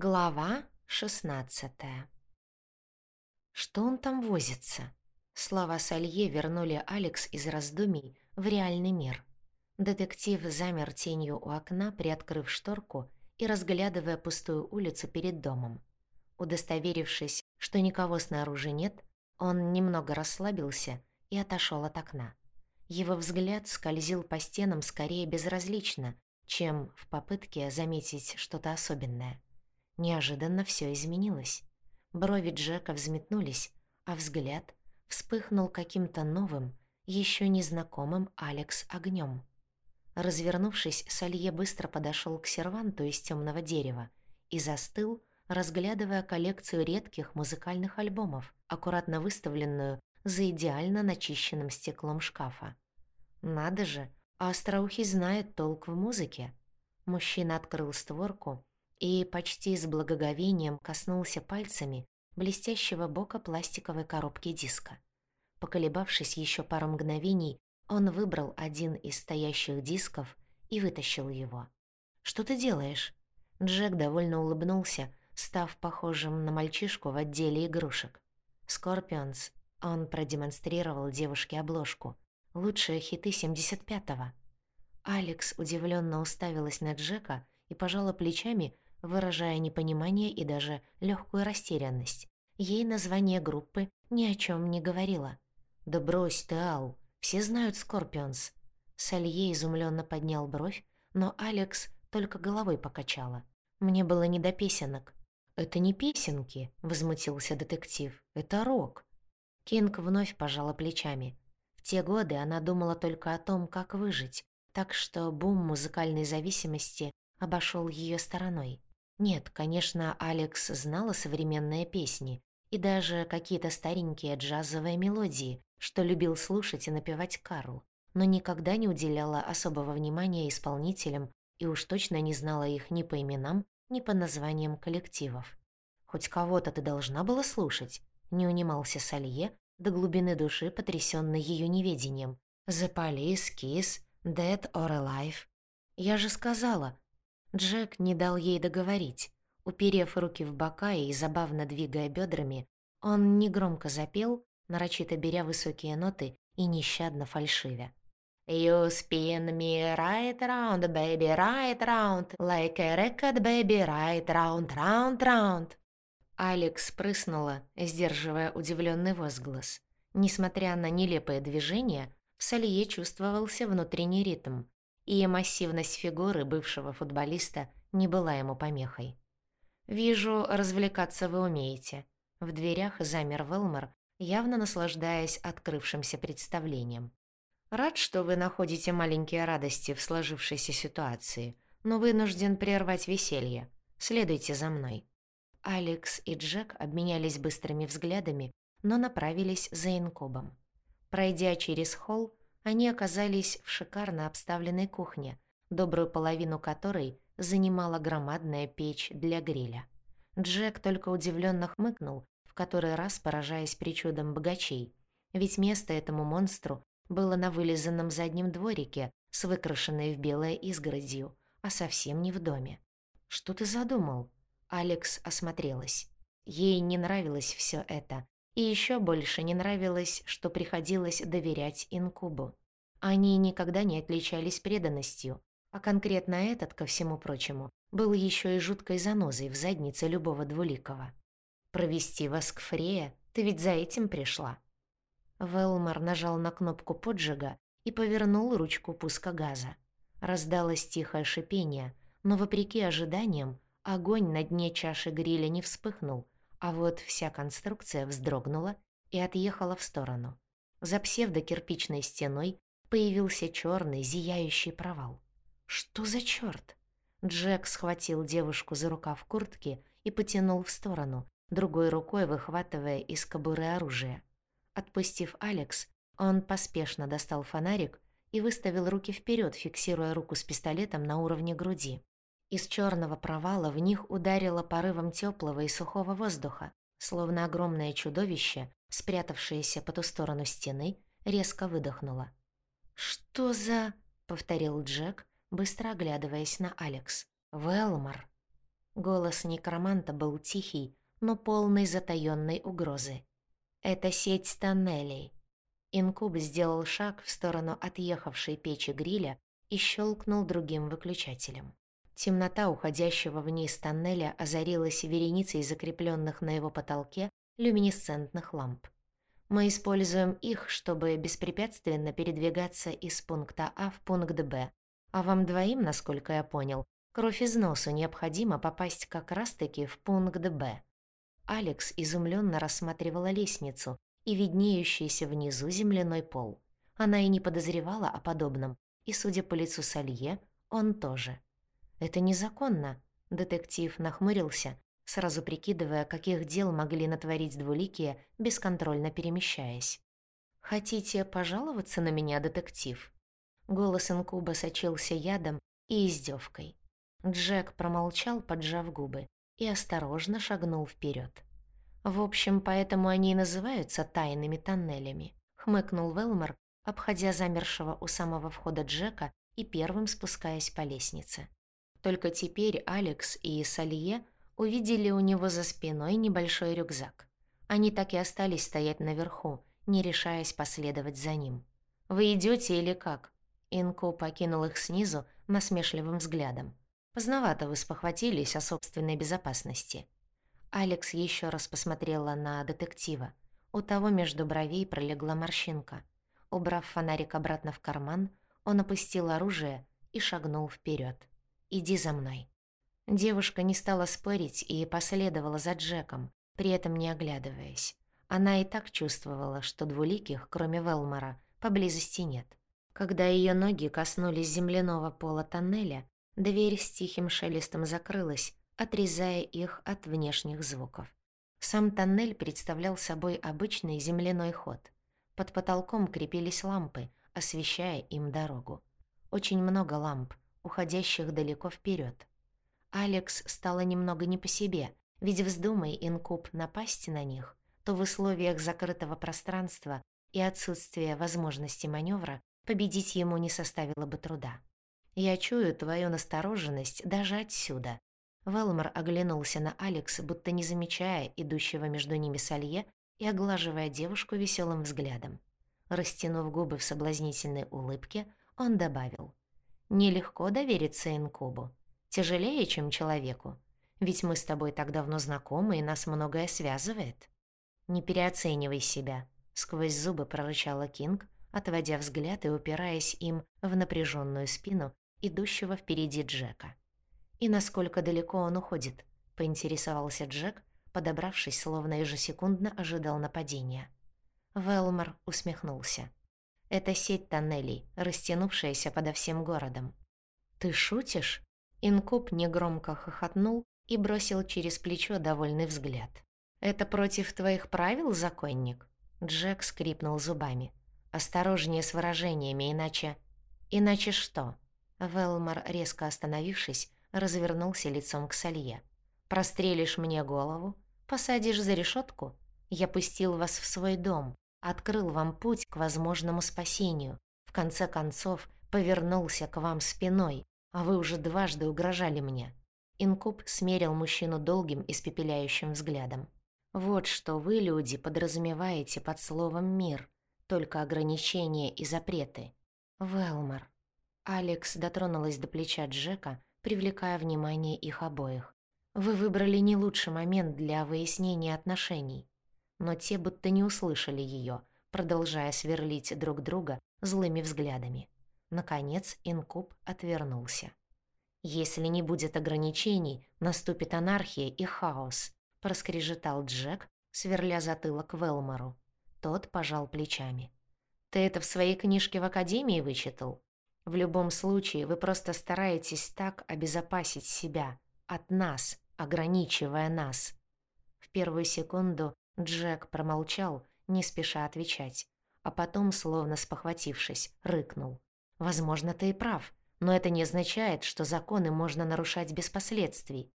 Глава шестнадцатая Что он там возится? Слова Салье вернули Алекс из раздумий в реальный мир. Детектив замер тенью у окна, приоткрыв шторку и разглядывая пустую улицу перед домом. Удостоверившись, что никого снаружи нет, он немного расслабился и отошел от окна. Его взгляд скользил по стенам скорее безразлично, чем в попытке заметить что-то особенное. Неожиданно все изменилось. Брови Джека взметнулись, а взгляд вспыхнул каким-то новым, еще незнакомым Алекс огнем. Развернувшись, Салье быстро подошел к серванту из темного дерева и застыл, разглядывая коллекцию редких музыкальных альбомов, аккуратно выставленную за идеально начищенным стеклом шкафа. «Надо же, а Остроухий знает толк в музыке». Мужчина открыл створку и почти с благоговением коснулся пальцами блестящего бока пластиковой коробки диска. Поколебавшись еще пару мгновений, он выбрал один из стоящих дисков и вытащил его. «Что ты делаешь?» Джек довольно улыбнулся, став похожим на мальчишку в отделе игрушек. «Scorpions». Он продемонстрировал девушке обложку. «Лучшие хиты 75-го». Алекс удивленно уставилась на Джека и пожала плечами, выражая непонимание и даже легкую растерянность. Ей название группы ни о чем не говорило. «Да брось ты, Ал, все знают Scorpions». Салье изумленно поднял бровь, но Алекс только головой покачала. «Мне было не до песенок». «Это не песенки», — возмутился детектив. «Это рок». Кинг вновь пожала плечами. В те годы она думала только о том, как выжить, так что бум музыкальной зависимости обошел ее стороной. Нет, конечно, Алекс знала современные песни и даже какие-то старенькие джазовые мелодии, что любил слушать и напевать Карл, но никогда не уделяла особого внимания исполнителям и уж точно не знала их ни по именам, ни по названиям коллективов. «Хоть кого-то ты должна была слушать», — не унимался Салье, до глубины души потрясённый её неведением. «The Police, Kiss, Dead or Alive». «Я же сказала, Джек не дал ей договорить. Уперев руки в бока и забавно двигая бедрами, он негромко запел, нарочито беря высокие ноты и нещадно фальшивя. You spin me right round, baby, right round, like a record, baby, right round, round, round. Алекс прыснула, сдерживая удивленный возглас. Несмотря на нелепое движение, в Салье чувствовался внутренний ритм и массивность фигуры бывшего футболиста не была ему помехой. «Вижу, развлекаться вы умеете». В дверях замер Велмор, явно наслаждаясь открывшимся представлением. «Рад, что вы находите маленькие радости в сложившейся ситуации, но вынужден прервать веселье. Следуйте за мной». Алекс и Джек обменялись быстрыми взглядами, но направились за инкубом. Пройдя через холл, они оказались в шикарно обставленной кухне, добрую половину которой занимала громадная печь для гриля. Джек только удивленно хмыкнул, в который раз поражаясь причудам богачей, ведь место этому монстру было на вылизанном заднем дворике с выкрашенной в белое изгородью, а совсем не в доме. «Что ты задумал?» Алекс осмотрелась. Ей не нравилось все это, и еще больше не нравилось, что приходилось доверять инкубу. Они никогда не отличались преданностью, а конкретно этот, ко всему прочему, был еще и жуткой занозой в заднице любого двуликого. «Провести вас к Фрея? Ты ведь за этим пришла?» Велмар нажал на кнопку поджига и повернул ручку пуска газа. Раздалось тихое шипение, но, вопреки ожиданиям, огонь на дне чаши гриля не вспыхнул, а вот вся конструкция вздрогнула и отъехала в сторону. За псевдокирпичной стеной появился черный зияющий провал. «Что за черт? Джек схватил девушку за рукав куртки и потянул в сторону, другой рукой выхватывая из кобуры оружие. Отпустив Алекс, он поспешно достал фонарик и выставил руки вперед, фиксируя руку с пистолетом на уровне груди. Из черного провала в них ударило порывом теплого и сухого воздуха, словно огромное чудовище, спрятавшееся по ту сторону стены, резко выдохнуло. «Что за...» — повторил Джек, быстро оглядываясь на Алекс. «Велмор». Голос некроманта был тихий, но полный затаённой угрозы. «Это сеть тоннелей». Инкуб сделал шаг в сторону отъехавшей печи гриля и щелкнул другим выключателем. Темнота уходящего вниз тоннеля озарилась вереницей закрепленных на его потолке люминесцентных ламп. Мы используем их, чтобы беспрепятственно передвигаться из пункта А в пункт Б, а вам двоим, насколько я понял, кровь из носу необходимо попасть как раз-таки в пункт Б. Алекс изумленно рассматривала лестницу и виднеющийся внизу земляной пол. Она и не подозревала о подобном, и, судя по лицу Салье, он тоже. «Это незаконно», — детектив нахмурился, сразу прикидывая, каких дел могли натворить двуликие, бесконтрольно перемещаясь. «Хотите пожаловаться на меня, детектив?» Голос инкуба сочился ядом и издевкой. Джек промолчал, поджав губы, и осторожно шагнул вперед. «В общем, поэтому они и называются тайными тоннелями», — хмыкнул Велмор, обходя замершего у самого входа Джека и первым спускаясь по лестнице. Только теперь Алекс и Салье увидели у него за спиной небольшой рюкзак. Они так и остались стоять наверху, не решаясь последовать за ним. «Вы идете или как?» Инко покинул их снизу насмешливым взглядом. «Поздновато вы спохватились о собственной безопасности». Алекс еще раз посмотрела на детектива. У того между бровей пролегла морщинка. Убрав фонарик обратно в карман, он опустил оружие и шагнул вперед. «Иди за мной». Девушка не стала спорить и последовала за Джеком, при этом не оглядываясь. Она и так чувствовала, что двуликих, кроме Велмора, поблизости нет. Когда ее ноги коснулись земляного пола тоннеля, дверь с тихим шелестом закрылась, отрезая их от внешних звуков. Сам тоннель представлял собой обычный земляной ход. Под потолком крепились лампы, освещая им дорогу. Очень много ламп, уходящих далеко вперед. Алекс стало немного не по себе, ведь вздумай инкуб напасть на них, то в условиях закрытого пространства и отсутствия возможности маневра победить ему не составило бы труда. «Я чую твою настороженность даже отсюда». Велмор оглянулся на Алекс, будто не замечая идущего между ними Салье и оглаживая девушку веселым взглядом. Растянув губы в соблазнительной улыбке, он добавил. «Нелегко довериться инкубу. Тяжелее, чем человеку. Ведь мы с тобой так давно знакомы, и нас многое связывает. Не переоценивай себя, сквозь зубы прорычала Кинг, отводя взгляд и упираясь им в напряженную спину идущего впереди Джека. И насколько далеко он уходит, поинтересовался Джек, подобравшись, словно ежесекундно ожидал нападения. Велмор усмехнулся. Это сеть тоннелей, растянувшаяся подо всем городом. «Ты шутишь?» Инкуб негромко хохотнул и бросил через плечо довольный взгляд. «Это против твоих правил, законник?» Джек скрипнул зубами. «Осторожнее с выражениями, иначе...» «Иначе что?» Велмор, резко остановившись, развернулся лицом к Салье. «Прострелишь мне голову? Посадишь за решетку? Я пустил вас в свой дом, открыл вам путь к возможному спасению. В конце концов, повернулся к вам спиной, а вы уже дважды угрожали мне». Инкуб смерил мужчину долгим испепеляющим взглядом. «Вот что вы, люди, подразумеваете под словом «мир», только ограничения и запреты. Велмор». Алекс дотронулась до плеча Джека, привлекая внимание их обоих. «Вы выбрали не лучший момент для выяснения отношений». Но те будто не услышали ее, продолжая сверлить друг друга злыми взглядами. Наконец инкуб отвернулся. «Если не будет ограничений, наступит анархия и хаос», — проскрежетал Джек, сверля затылок Велмору. Тот пожал плечами. «Ты это в своей книжке в Академии вычитал? В любом случае, вы просто стараетесь так обезопасить себя, от нас, ограничивая нас». В первую секунду Джек промолчал, не спеша отвечать, а потом, словно спохватившись, рыкнул. Возможно, ты и прав, но это не означает, что законы можно нарушать без последствий.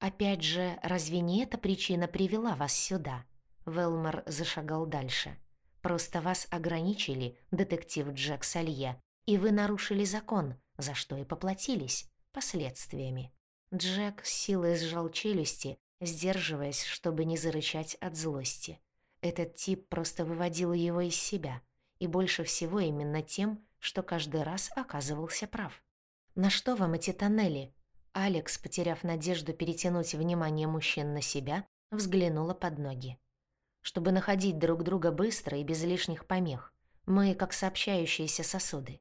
Опять же, разве не эта причина привела вас сюда? Велмор зашагал дальше. Просто вас ограничили, детектив Джек Салье, и вы нарушили закон, за что и поплатились последствиями. Джек с силой сжал челюсти, сдерживаясь, чтобы не зарычать от злости. Этот тип просто выводил его из себя, и больше всего именно тем, что каждый раз оказывался прав. «На что вам эти тоннели?» Алекс, потеряв надежду перетянуть внимание мужчин на себя, взглянула под ноги. «Чтобы находить друг друга быстро и без лишних помех. Мы как сообщающиеся сосуды».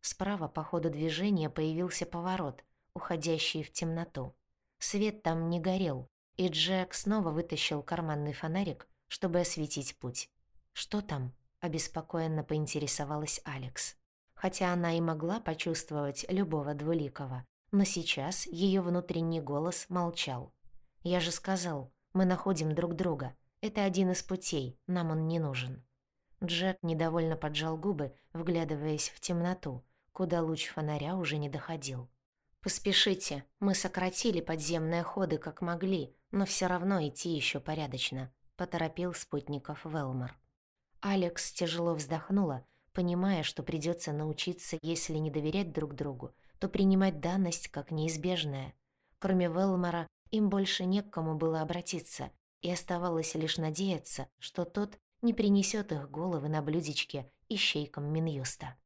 Справа по ходу движения появился поворот, уходящий в темноту. Свет там не горел, и Джек снова вытащил карманный фонарик, чтобы осветить путь. «Что там?» — обеспокоенно поинтересовалась Алекс. Хотя она и могла почувствовать любого двуликого, но сейчас ее внутренний голос молчал. «Я же сказал, мы находим друг друга. Это один из путей, нам он не нужен». Джек недовольно поджал губы, вглядываясь в темноту, куда луч фонаря уже не доходил. «Поспешите, мы сократили подземные ходы как могли, но все равно идти еще порядочно», — поторопил спутников Велмор. Алекс тяжело вздохнула, понимая, что придется научиться, если не доверять друг другу, то принимать данность как неизбежное. Кроме Велмора, им больше не к кому было обратиться, и оставалось лишь надеяться, что тот не принесет их головы на блюдечке ищейкам Минюста.